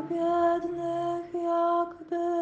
tak biednych jakby